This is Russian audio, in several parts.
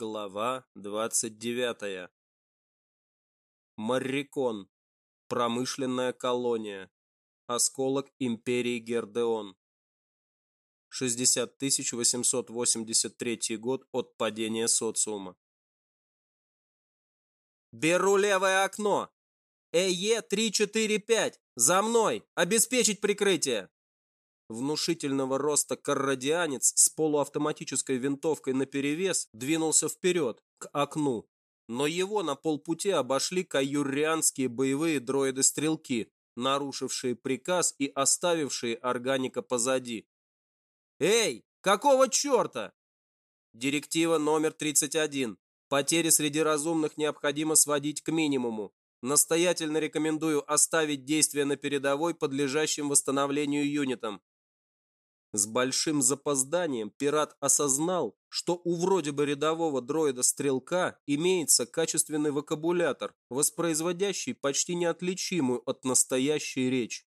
Глава 29. Маррикон. Промышленная колония. Осколок империи Гердеон. 60 883 год от падения социума. «Беру левое окно! ЭЕ-345! За мной! Обеспечить прикрытие!» Внушительного роста каррадианец с полуавтоматической винтовкой наперевес двинулся вперед, к окну. Но его на полпути обошли каюррианские боевые дроиды-стрелки, нарушившие приказ и оставившие органика позади. «Эй, какого черта?» Директива номер 31. Потери среди разумных необходимо сводить к минимуму. Настоятельно рекомендую оставить действия на передовой подлежащим восстановлению юнитам. С большим запозданием пират осознал, что у вроде бы рядового дроида-стрелка имеется качественный вокабулятор, воспроизводящий почти неотличимую от настоящей речь.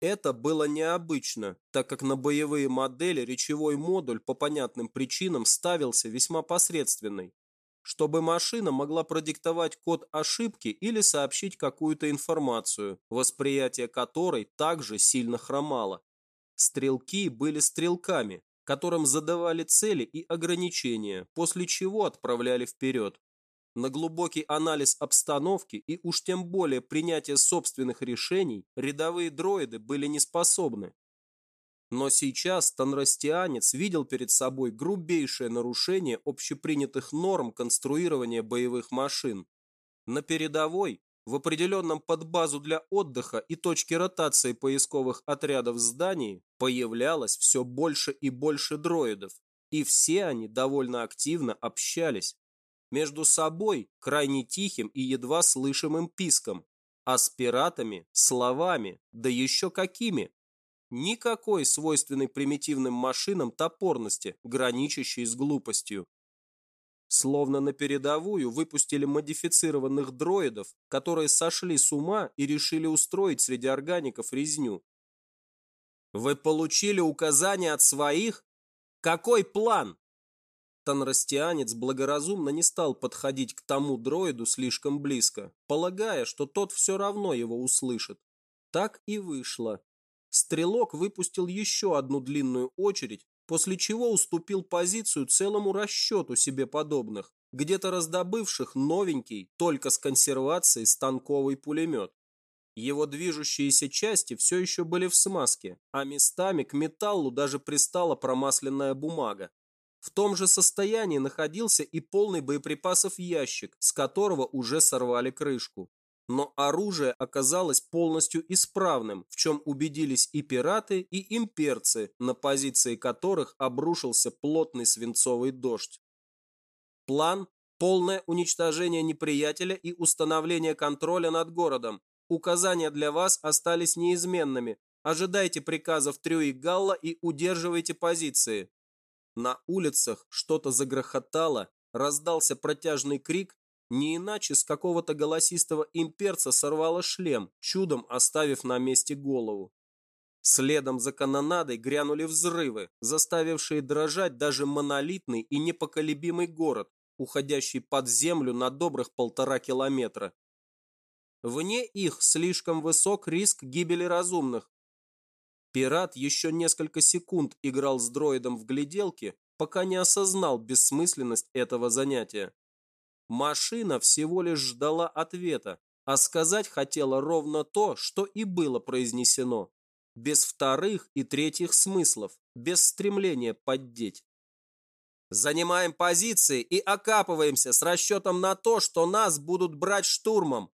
Это было необычно, так как на боевые модели речевой модуль по понятным причинам ставился весьма посредственный, чтобы машина могла продиктовать код ошибки или сообщить какую-то информацию, восприятие которой также сильно хромало. Стрелки были стрелками, которым задавали цели и ограничения, после чего отправляли вперед. На глубокий анализ обстановки и уж тем более принятие собственных решений рядовые дроиды были не способны. Но сейчас танрастианец видел перед собой грубейшее нарушение общепринятых норм конструирования боевых машин. На передовой в определенном подбазу для отдыха и точки ротации поисковых отрядов в здании появлялось все больше и больше дроидов, и все они довольно активно общались. Между собой крайне тихим и едва слышимым писком, а с пиратами словами, да еще какими. Никакой свойственной примитивным машинам топорности, граничащей с глупостью. Словно на передовую выпустили модифицированных дроидов, которые сошли с ума и решили устроить среди органиков резню. Вы получили указания от своих? Какой план? Танрастианец благоразумно не стал подходить к тому дроиду слишком близко, полагая, что тот все равно его услышит. Так и вышло. Стрелок выпустил еще одну длинную очередь, после чего уступил позицию целому расчету себе подобных, где-то раздобывших новенький, только с консервацией, станковый пулемет. Его движущиеся части все еще были в смазке, а местами к металлу даже пристала промасленная бумага. В том же состоянии находился и полный боеприпасов ящик, с которого уже сорвали крышку но оружие оказалось полностью исправным, в чем убедились и пираты, и имперцы, на позиции которых обрушился плотный свинцовый дождь. План – полное уничтожение неприятеля и установление контроля над городом. Указания для вас остались неизменными. Ожидайте приказов Трю и Галла и удерживайте позиции. На улицах что-то загрохотало, раздался протяжный крик, не иначе с какого-то голосистого имперца сорвало шлем, чудом оставив на месте голову. Следом за канонадой грянули взрывы, заставившие дрожать даже монолитный и непоколебимый город, уходящий под землю на добрых полтора километра. Вне их слишком высок риск гибели разумных. Пират еще несколько секунд играл с дроидом в гляделки, пока не осознал бессмысленность этого занятия. Машина всего лишь ждала ответа, а сказать хотела ровно то, что и было произнесено. Без вторых и третьих смыслов, без стремления поддеть. Занимаем позиции и окапываемся с расчетом на то, что нас будут брать штурмом.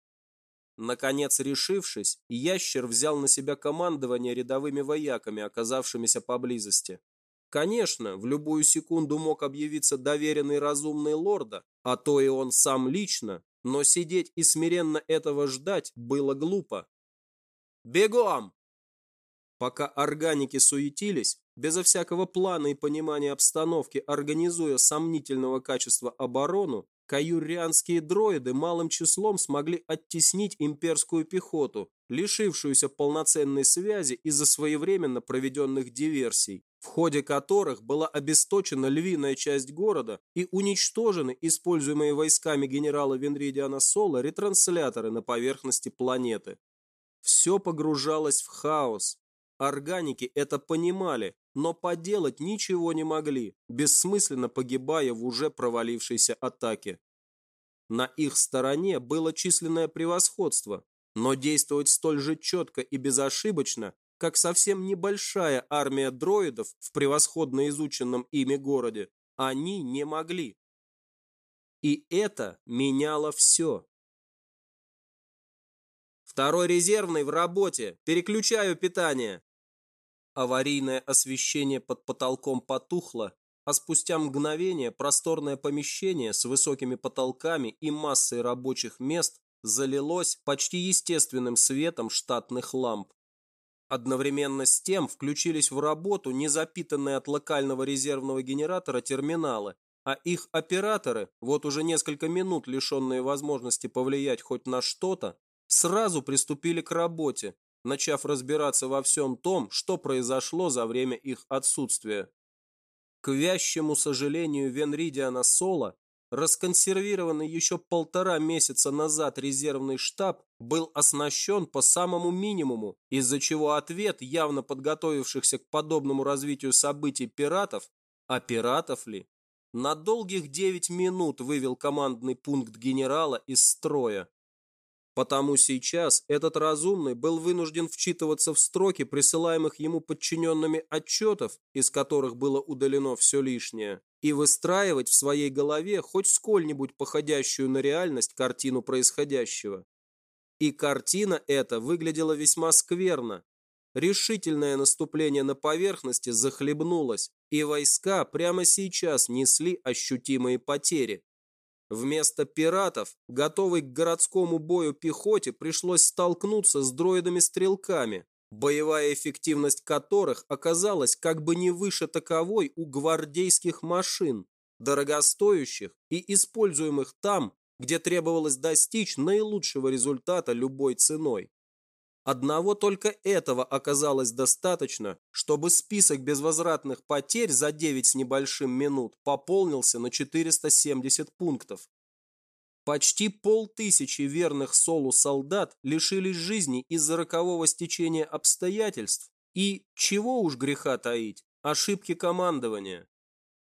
Наконец решившись, ящер взял на себя командование рядовыми вояками, оказавшимися поблизости. Конечно, в любую секунду мог объявиться доверенный разумный лорда, а то и он сам лично, но сидеть и смиренно этого ждать было глупо. «Бегом!» Пока органики суетились, безо всякого плана и понимания обстановки, организуя сомнительного качества оборону, каюрианские дроиды малым числом смогли оттеснить имперскую пехоту, лишившуюся полноценной связи из-за своевременно проведенных диверсий. В ходе которых была обесточена львиная часть города и уничтожены используемые войсками генерала Венридиана Сола ретрансляторы на поверхности планеты. Все погружалось в хаос. Органики это понимали, но поделать ничего не могли, бессмысленно погибая в уже провалившейся атаке. На их стороне было численное превосходство, но действовать столь же четко и безошибочно как совсем небольшая армия дроидов в превосходно изученном ими городе, они не могли. И это меняло все. Второй резервный в работе. Переключаю питание. Аварийное освещение под потолком потухло, а спустя мгновение просторное помещение с высокими потолками и массой рабочих мест залилось почти естественным светом штатных ламп. Одновременно с тем включились в работу незапитанные от локального резервного генератора терминалы, а их операторы, вот уже несколько минут лишенные возможности повлиять хоть на что-то, сразу приступили к работе, начав разбираться во всем том, что произошло за время их отсутствия. К вящему сожалению Венридиана Сола Расконсервированный еще полтора месяца назад резервный штаб был оснащен по самому минимуму, из-за чего ответ явно подготовившихся к подобному развитию событий пиратов, а пиратов ли, на долгих девять минут вывел командный пункт генерала из строя. Потому сейчас этот разумный был вынужден вчитываться в строки присылаемых ему подчиненными отчетов, из которых было удалено все лишнее, и выстраивать в своей голове хоть сколь-нибудь походящую на реальность картину происходящего. И картина эта выглядела весьма скверно. Решительное наступление на поверхности захлебнулось, и войска прямо сейчас несли ощутимые потери. Вместо пиратов, готовой к городскому бою пехоте, пришлось столкнуться с дроидами-стрелками, боевая эффективность которых оказалась как бы не выше таковой у гвардейских машин, дорогостоящих и используемых там, где требовалось достичь наилучшего результата любой ценой. Одного только этого оказалось достаточно, чтобы список безвозвратных потерь за 9 с небольшим минут пополнился на 470 пунктов. Почти полтысячи верных Солу солдат лишились жизни из-за рокового стечения обстоятельств и, чего уж греха таить, ошибки командования.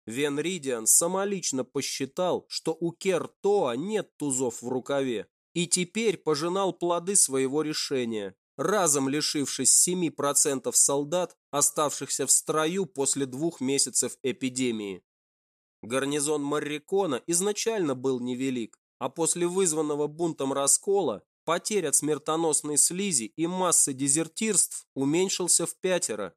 Вен Ридиан самолично посчитал, что у Кер Тоа нет тузов в рукаве, и теперь пожинал плоды своего решения, разом лишившись 7% солдат, оставшихся в строю после двух месяцев эпидемии. Гарнизон Маррикона изначально был невелик, а после вызванного бунтом раскола потерь от смертоносной слизи и массы дезертирств уменьшился в пятеро,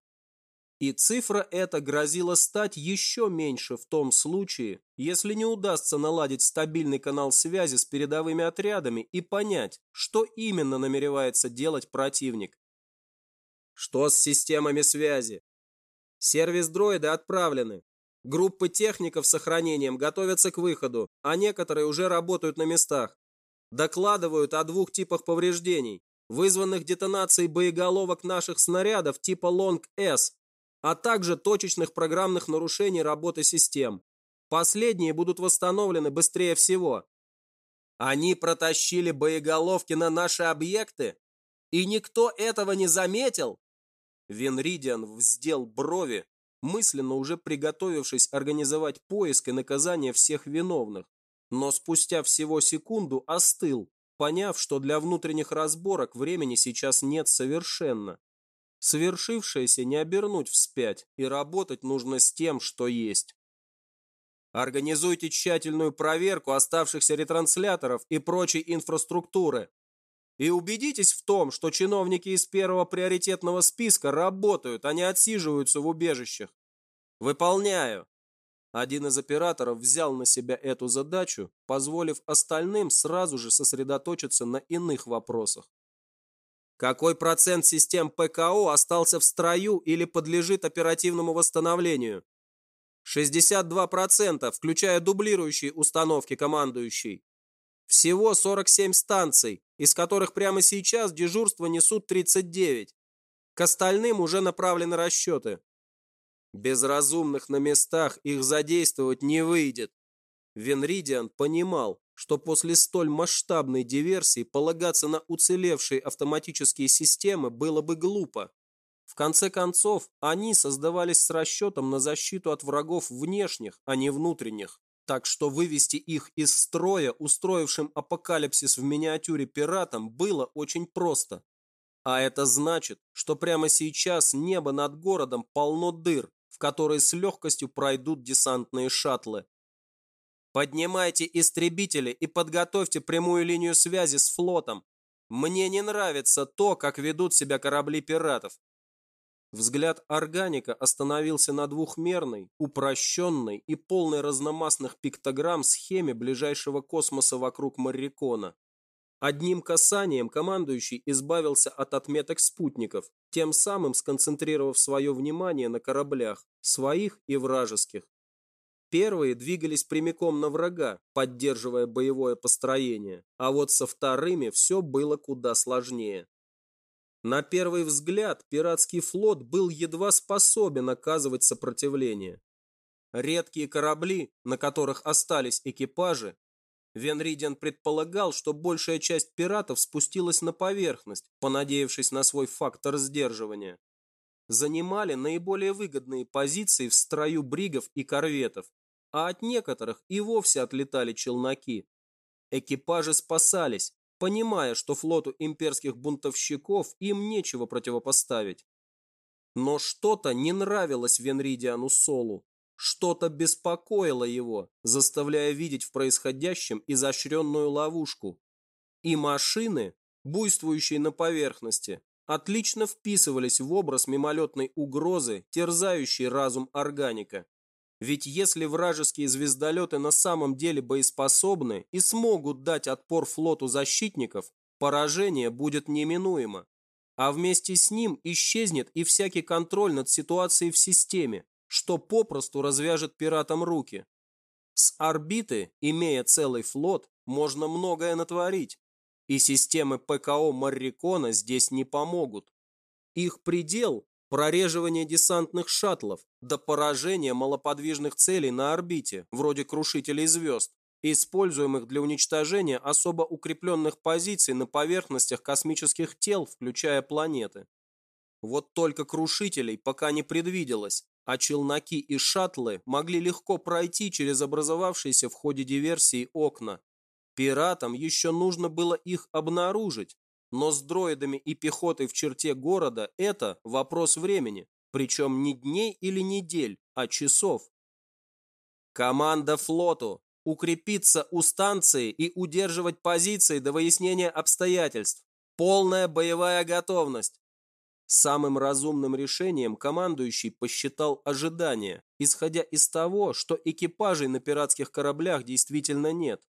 и цифра эта грозила стать еще меньше в том случае, если не удастся наладить стабильный канал связи с передовыми отрядами и понять, что именно намеревается делать противник. Что с системами связи? Сервис-дроиды отправлены. Группы техников с сохранением готовятся к выходу, а некоторые уже работают на местах. Докладывают о двух типах повреждений, вызванных детонацией боеголовок наших снарядов типа Long-S а также точечных программных нарушений работы систем. Последние будут восстановлены быстрее всего. Они протащили боеголовки на наши объекты? И никто этого не заметил? Венридиан вздел брови, мысленно уже приготовившись организовать поиск и наказание всех виновных. Но спустя всего секунду остыл, поняв, что для внутренних разборок времени сейчас нет совершенно. Совершившееся не обернуть вспять, и работать нужно с тем, что есть. Организуйте тщательную проверку оставшихся ретрансляторов и прочей инфраструктуры. И убедитесь в том, что чиновники из первого приоритетного списка работают, а не отсиживаются в убежищах. Выполняю. Один из операторов взял на себя эту задачу, позволив остальным сразу же сосредоточиться на иных вопросах. Какой процент систем ПКО остался в строю или подлежит оперативному восстановлению? 62%, включая дублирующие установки командующей. Всего 47 станций, из которых прямо сейчас дежурство несут 39. К остальным уже направлены расчеты. Без разумных на местах их задействовать не выйдет. Венридиан понимал, что после столь масштабной диверсии полагаться на уцелевшие автоматические системы было бы глупо. В конце концов, они создавались с расчетом на защиту от врагов внешних, а не внутренних. Так что вывести их из строя, устроившим апокалипсис в миниатюре пиратам, было очень просто. А это значит, что прямо сейчас небо над городом полно дыр, в которые с легкостью пройдут десантные шаттлы. Поднимайте истребители и подготовьте прямую линию связи с флотом. Мне не нравится то, как ведут себя корабли пиратов. Взгляд органика остановился на двухмерной, упрощенной и полной разномастных пиктограмм схеме ближайшего космоса вокруг Маррикона. Одним касанием командующий избавился от отметок спутников, тем самым сконцентрировав свое внимание на кораблях, своих и вражеских. Первые двигались прямиком на врага, поддерживая боевое построение, а вот со вторыми все было куда сложнее. На первый взгляд пиратский флот был едва способен оказывать сопротивление. Редкие корабли, на которых остались экипажи, Венридиан предполагал, что большая часть пиратов спустилась на поверхность, понадеявшись на свой фактор сдерживания. Занимали наиболее выгодные позиции в строю бригов и корветов, а от некоторых и вовсе отлетали челноки. Экипажи спасались, понимая, что флоту имперских бунтовщиков им нечего противопоставить. Но что-то не нравилось Венридиану Солу. Что-то беспокоило его, заставляя видеть в происходящем изощренную ловушку. И машины, буйствующие на поверхности, отлично вписывались в образ мимолетной угрозы, терзающей разум органика. Ведь если вражеские звездолеты на самом деле боеспособны и смогут дать отпор флоту защитников, поражение будет неминуемо. А вместе с ним исчезнет и всякий контроль над ситуацией в системе, что попросту развяжет пиратам руки. С орбиты, имея целый флот, можно многое натворить, и системы ПКО Маррикона здесь не помогут. Их предел – прореживание десантных шаттлов до поражения малоподвижных целей на орбите, вроде крушителей звезд, используемых для уничтожения особо укрепленных позиций на поверхностях космических тел, включая планеты. Вот только крушителей пока не предвиделось, а челноки и шаттлы могли легко пройти через образовавшиеся в ходе диверсии окна. Пиратам еще нужно было их обнаружить, но с дроидами и пехотой в черте города это вопрос времени, причем не дней или недель, а часов. Команда флоту укрепиться у станции и удерживать позиции до выяснения обстоятельств. Полная боевая готовность. Самым разумным решением командующий посчитал ожидание, исходя из того, что экипажей на пиратских кораблях действительно нет.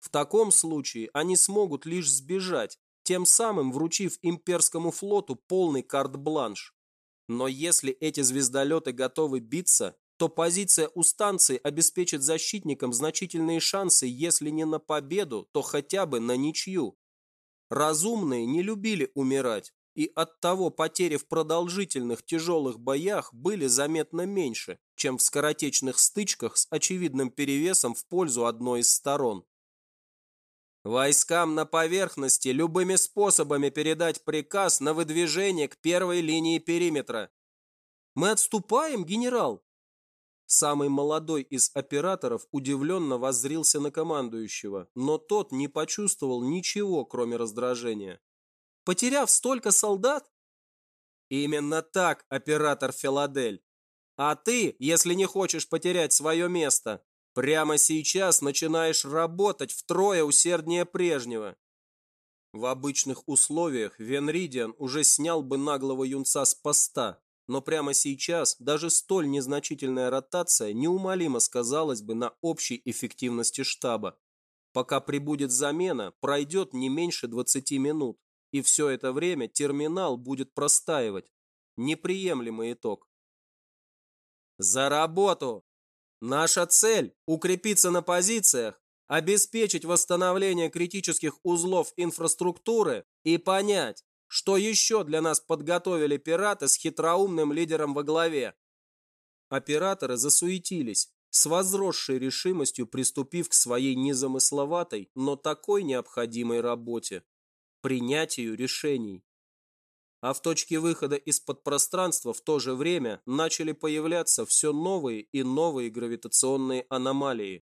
В таком случае они смогут лишь сбежать, тем самым вручив имперскому флоту полный карт-бланш. Но если эти звездолеты готовы биться, то позиция у станции обеспечит защитникам значительные шансы, если не на победу, то хотя бы на ничью. Разумные не любили умирать, и оттого потери в продолжительных тяжелых боях были заметно меньше, чем в скоротечных стычках с очевидным перевесом в пользу одной из сторон. Войскам на поверхности любыми способами передать приказ на выдвижение к первой линии периметра. Мы отступаем, генерал? Самый молодой из операторов удивленно воззрился на командующего, но тот не почувствовал ничего, кроме раздражения потеряв столько солдат? Именно так, оператор Филадель. А ты, если не хочешь потерять свое место, прямо сейчас начинаешь работать втрое усерднее прежнего. В обычных условиях Венридиан уже снял бы наглого юнца с поста, но прямо сейчас даже столь незначительная ротация неумолимо сказалась бы на общей эффективности штаба. Пока прибудет замена, пройдет не меньше 20 минут. И все это время терминал будет простаивать. Неприемлемый итог. За работу! Наша цель – укрепиться на позициях, обеспечить восстановление критических узлов инфраструктуры и понять, что еще для нас подготовили пираты с хитроумным лидером во главе. Операторы засуетились, с возросшей решимостью приступив к своей незамысловатой, но такой необходимой работе – принятию решений. А в точке выхода из-под пространства в то же время начали появляться все новые и новые гравитационные аномалии.